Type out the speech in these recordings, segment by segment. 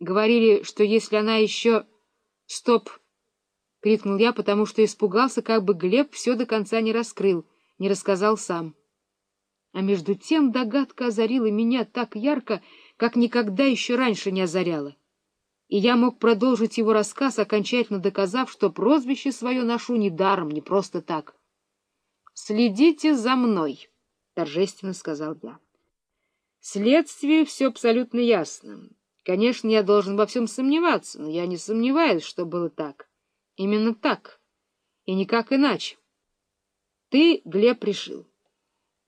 Говорили, что если она еще... Стоп! — крикнул я, потому что испугался, как бы Глеб все до конца не раскрыл, не рассказал сам. А между тем догадка озарила меня так ярко, как никогда еще раньше не озаряла. И я мог продолжить его рассказ, окончательно доказав, что прозвище свое ношу не даром, не просто так. — Следите за мной, — торжественно сказал я. Следствие все абсолютно ясно. Конечно, я должен во всем сомневаться, но я не сомневаюсь, что было так. Именно так. И никак иначе. Ты, Глеб, решил.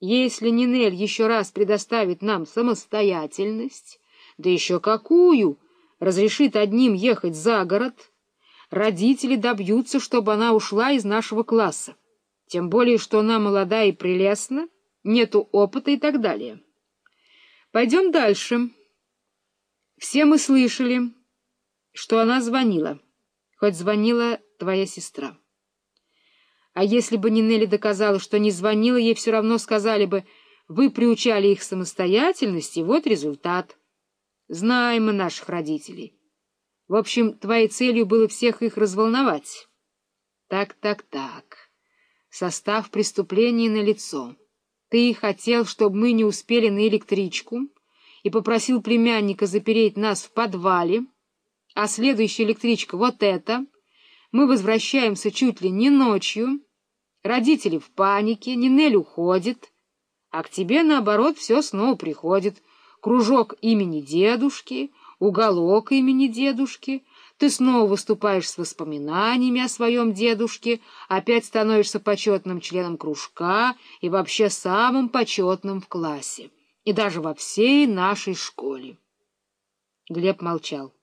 Если Нинель еще раз предоставит нам самостоятельность, да еще какую, разрешит одним ехать за город, родители добьются, чтобы она ушла из нашего класса. Тем более, что она молода и прелестна, нету опыта и так далее. Пойдем дальше. Все мы слышали, что она звонила, хоть звонила твоя сестра. А если бы Нинелли доказала, что не звонила, ей все равно сказали бы, вы приучали их самостоятельности, вот результат. Знаем мы наших родителей. В общем, твоей целью было всех их разволновать. Так, так, так. Состав преступления налицо. Ты хотел, чтобы мы не успели на электричку и попросил племянника запереть нас в подвале, а следующая электричка вот эта. Мы возвращаемся чуть ли не ночью, Родители в панике, Нинель уходит, а к тебе, наоборот, все снова приходит. Кружок имени дедушки, уголок имени дедушки. Ты снова выступаешь с воспоминаниями о своем дедушке, опять становишься почетным членом кружка и вообще самым почетным в классе, и даже во всей нашей школе. Глеб молчал.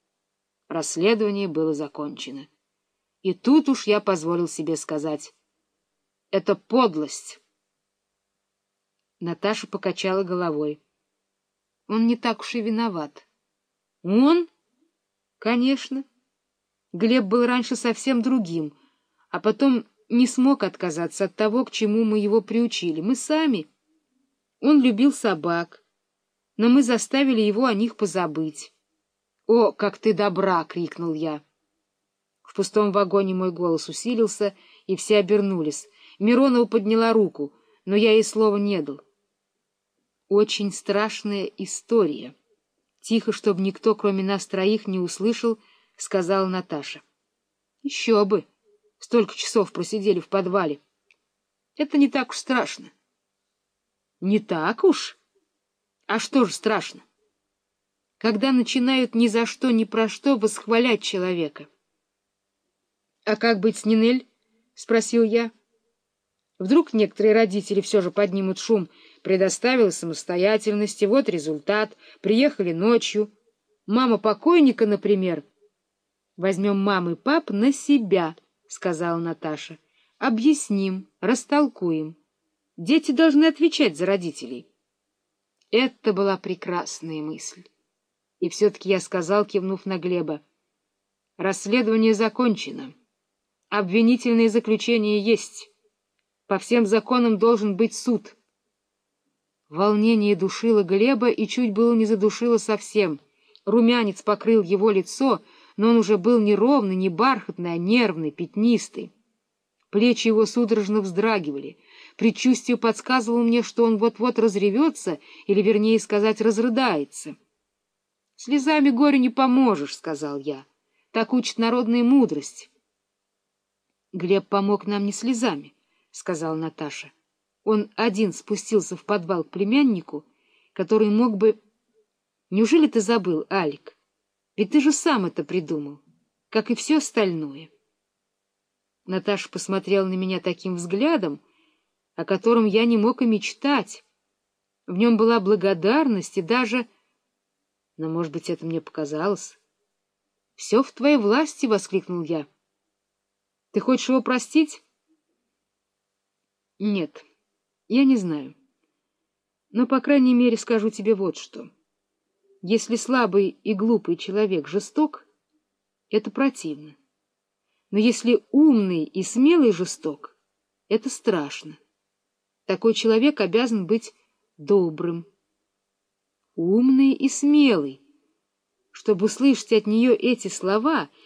Расследование было закончено. И тут уж я позволил себе сказать это подлость. Наташа покачала головой. Он не так уж и виноват. Он? Конечно. Глеб был раньше совсем другим, а потом не смог отказаться от того, к чему мы его приучили. Мы сами. Он любил собак, но мы заставили его о них позабыть. — О, как ты добра! — крикнул я. В пустом вагоне мой голос усилился, и все обернулись. Миронова подняла руку, но я ей слова не дал. Очень страшная история. Тихо, чтобы никто, кроме нас троих, не услышал, сказала Наташа. Еще бы! Столько часов просидели в подвале. Это не так уж страшно. Не так уж? А что же страшно? Когда начинают ни за что, ни про что восхвалять человека. — А как быть с Нинель? — спросил я. — Вдруг некоторые родители все же поднимут шум, предоставила самостоятельности, вот результат, приехали ночью. Мама покойника, например. — Возьмем мамы и пап на себя, — сказала Наташа. — Объясним, растолкуем. Дети должны отвечать за родителей. Это была прекрасная мысль. И все-таки я сказал, кивнув на Глеба. Расследование закончено. Обвинительное заключение есть. По всем законам должен быть суд. Волнение душило Глеба и чуть было не задушило совсем. Румянец покрыл его лицо, но он уже был не ровный, не бархатный, а нервный, пятнистый. Плечи его судорожно вздрагивали. Предчувствие подсказывало мне, что он вот-вот разревется, или, вернее сказать, разрыдается. — Слезами горю не поможешь, — сказал я. Так учит народная мудрость. Глеб помог нам не слезами. — сказала Наташа. Он один спустился в подвал к племяннику, который мог бы... Неужели ты забыл, Алик? Ведь ты же сам это придумал, как и все остальное. Наташа посмотрела на меня таким взглядом, о котором я не мог и мечтать. В нем была благодарность и даже... Но, может быть, это мне показалось. — Все в твоей власти! — воскликнул я. — Ты хочешь его простить? Нет, я не знаю. Но, по крайней мере, скажу тебе вот что. Если слабый и глупый человек жесток, это противно. Но если умный и смелый жесток, это страшно. Такой человек обязан быть добрым. Умный и смелый. чтобы услышать от нее эти слова